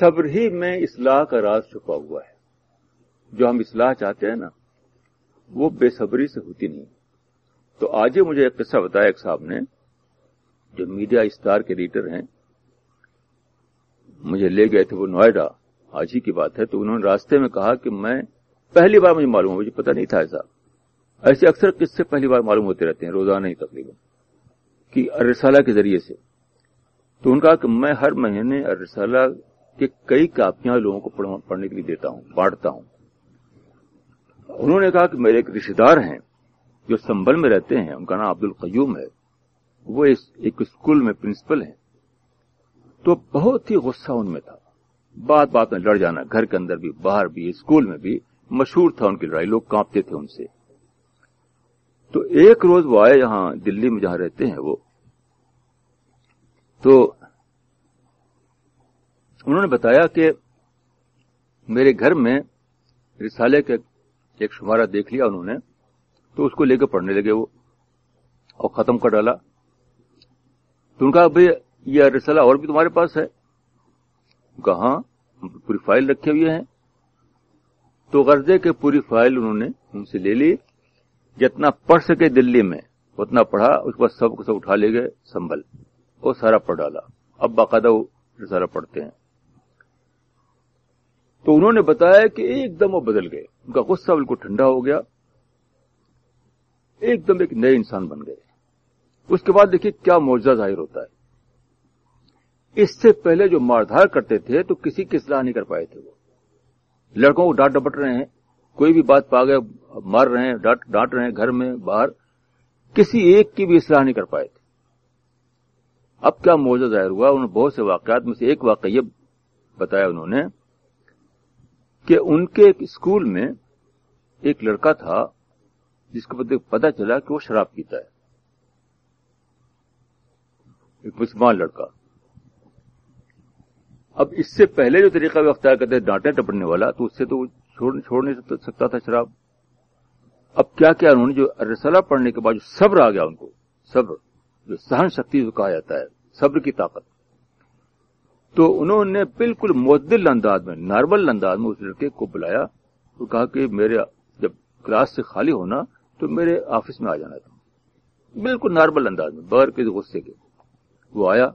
صبر ہی میں اصلاح کا راز چھپا ہوا ہے۔ جو ہم اصلاح چاہتے ہیں نا، وہ بے صبری سے ہوتی نہیں۔ تو آج ہی مجھے ایک قصہ بتایا ایک صاحب نے، جو میڈیا اسٹار کے ایڈیٹر ہیں۔ مجھے لے گئے تھے وہ نوئیڈا۔ آج ہی کی بات ہے۔ تو انہوں نے راستے میں کہا کہ میں پہلی بار مجھے معلوم ہو مجھے پتا نہیں تھا ایسا۔ ایسے اکثر کس سے پہلی بار معلوم ہوتے رہتے ہیں، روزانہ ہی تقریباً۔ کہ ارسالہ کے ذریعے سے۔ تو ان کا کہ میں ہر مہینے ارسالہ کے کئی کاپیاں لوگوں کو پڑھنے کے لیے دیتا ہوں، بانٹتا ہوں۔ انہوں نے کہا کہ میرے ایک رشتے دار ہیں جو سنبل میں رہتے ہیں، ان کا نام عبد القیوم ہے۔ وہ ایک اسکول میں پرنسپل ہیں۔ تو بہت ہی غصہ ان میں تھا۔ بات بات میں لڑ جانا، گھر کے اندر بھی، باہر بھی، اسکول میں بھی مشہور تھا ان کی لڑائی۔ لوگ کانپتے تھے ان سے۔ تو ایک روز وہ آئے یہاں دلی میں جہاں رہتے ہیں وہ۔ تو انہوں نے بتایا کہ میرے گھر میں رسالے کے ایک شمارہ دیکھ لیا انہوں نے، تو اس کو لے کے پڑھنے لگے وہ، اور ختم کر ڈالا۔ تو ان کا بھائی، یہ رسالہ اور بھی تمہارے پاس ہے؟ کہاں پوری فائل رکھے ہوئے ہیں تو غرضے کے پوری فائل انہوں نے ان سے لے لی، جتنا پڑھ سکے دلی میں، اتنا پڑھا، اس کے بعد سب کو سب اٹھا لے گئے، سنبھل وہ سارا پڑھ ڈالا۔ اب باقاعدہ وہ رسالہ پڑھتے ہیں۔ تو انہوں نے بتایا کہ ایک دم وہ بدل گئے۔ ان کا غصہ بالکل ٹھنڈا ہو گیا۔ ایک دم ایک نئے انسان بن گئے۔ اس کے بعد دیکھیے کیا معاوضہ ظاہر ہوتا ہے۔ اس سے پہلے جو ماردھار کرتے تھے تو کسی کی اصلاح نہیں کر پائے تھے وہ۔ لڑکوں کو ڈانٹ ڈپٹ رہے ہیں۔ کوئی بھی بات پا گئے، مار رہے ہیں، ڈانٹ رہے ہیں گھر میں، باہر۔ کسی ایک کی بھی اصلاح نہیں کر پائے تھے۔ اب کیا موضوع ظاہر ہوا؟ انہوں نے بہت سے واقعات میں سے ایک واقعہ یہ بتایا انہوں نے کہ ان کے ایک اسکول میں ایک لڑکا تھا جس کو مطلب پتا چلا کہ وہ شراب پیتا ہے۔ ایک مسلمان لڑکا۔ اب اس سے پہلے جو طریقہ وہ اختیار کرتے ڈانٹے ٹپڑنے والا، تو اس سے تو چھوڑ نہیں سکتا تھا شراب۔ اب کیا کیا انہوں نے جو رسالہ پڑھنے کے بعد جو صبر آ گیا ان کو، صبر، جو سہن شکتی جو کہا جاتا ہے، صبر کی طاقت۔ تو انہوں نے بالکل معدل انداز میں، نارمل انداز میں اس لڑکے کو بلایا تو کہا کہ میرے جب کلاس سے خالی ہونا تو میرے آفس میں آ جانا تھا۔ بالکل نارمل انداز میں، بغیر کسی غصے کے۔ وہ آیا۔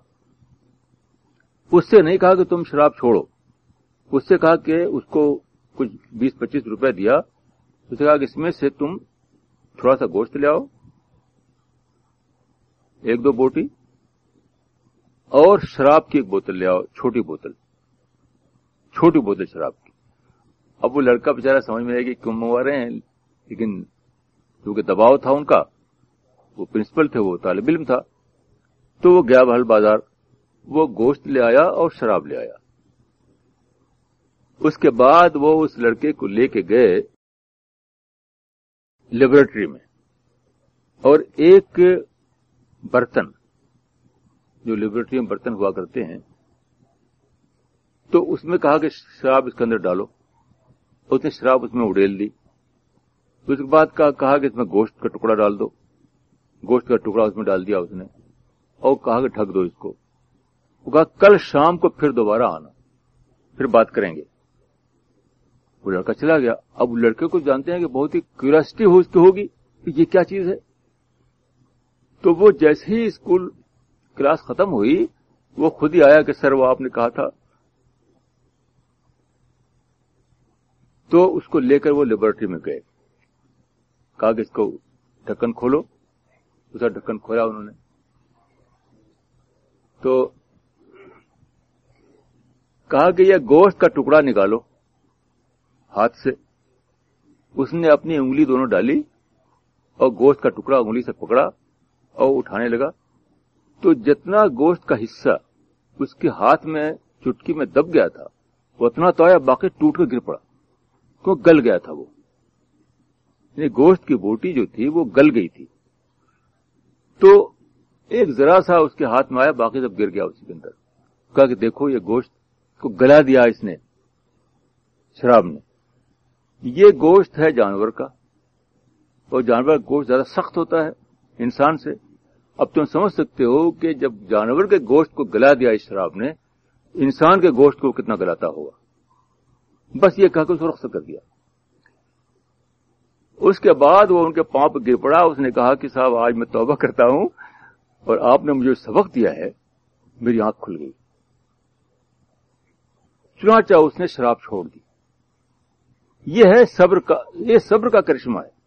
اس سے نہیں کہا کہ تم شراب چھوڑو۔ اس سے کہا کہ اس کو کچھ بیس پچیس روپے دیا۔ اس سے کہا کہ اس میں سے تم تھوڑا سا گوشت لے آؤ۔ ایک دو بوٹی۔ اور شراب کی ایک بوتل لے آؤ، چھوٹی بوتل۔ چھوٹی بوتل شراب کی۔ اب وہ لڑکا بےچارا سمجھ میں آئے کہ کیوں منگوا رہے ہیں، لیکن کیونکہ دباؤ تھا ان کا، وہ پرنسپل تھے، وہ طالب علم تھا۔ تو وہ گیا بہل بازار، وہ گوشت لے آیا اور شراب لے آیا۔ اس کے بعد وہ اس لڑکے کو لے کے گئے لیبورٹری میں۔ اور ایک برتن۔ جو لیبورٹری میں برتن ہوا کرتے ہیں، تو اس میں کہا کہ شراب اس کے اندر ڈالو۔ اس نے شراب اس میں اڑیل دی۔ اس کے بعد کہا کہ اس میں گوشت کا ٹکڑا ڈال دو۔ گوشت کا ٹکڑا اس میں ڈال دیا اس نے۔ اور کہا کہ ٹھک دو اس کو۔ وہ کہا، کل شام کو پھر دوبارہ آنا۔ پھر بات کریں گے۔ وہ لڑکا چلا گیا۔ اب لڑکے کو جانتے ہیں کہ بہت ہی کیورسٹی ہو اس کی ہوگی کہ یہ کیا چیز ہے۔ تو وہ جیسے ہی اسکول کلاس ختم ہوئی، وہ خود ہی آیا کہ سر وہ آپ نے کہا تھا۔ تو اس کو لے کر وہ لیبورٹری میں گئے۔ کہا کہ اس کو ڈھکن کھولو۔ اسے ڈھکن کھولا انہوں نے۔ تو کہا کہ یہ گوشت کا ٹکڑا نکالو۔ ہاتھ سے۔ اس نے اپنی انگلی دونوں ڈالی اور گوشت کا ٹکڑا انگلی سے پکڑا اور اٹھانے لگا۔ تو جتنا گوشت کا حصہ اس کے ہاتھ میں چٹکی میں دب گیا تھا اتنا تو آیا باقی ٹوٹ کر گر پڑا کیوں گل گیا تھا وہ۔ یعنی گوشت کی بوٹی جو تھی وہ گل گئی تھی۔ تو ایک ذرا سا اس کے ہاتھ میں آیا، باقی سب گر گیا اسی کے اندر۔ کہا کہ دیکھو، یہ گوشت کو گلا دیا اس نے، شراب نے۔ یہ گوشت ہے جانور کا، اور جانور کا گوشت زیادہ سخت ہوتا ہے انسان سے۔ اب تم سمجھ سکتے ہو کہ جب جانور کے گوشت کو گلا دیا اس شراب نے، انسان کے گوشت کو کتنا گلاتا ہوگا بس یہ کہہ کے اس کو رخصت کر دیا۔ اس کے بعد وہ ان کے پاؤں پہ گر پڑا۔ اس نے کہا کہ صاحب، آج میں توبہ کرتا ہوں اور آپ نے مجھے سبق دیا ہے، میری آنکھ کھل گئی۔ چنانچہ اس نے شراب چھوڑ دی۔ یہ ہے صبر کا، یہ صبر کا کرشمہ ہے۔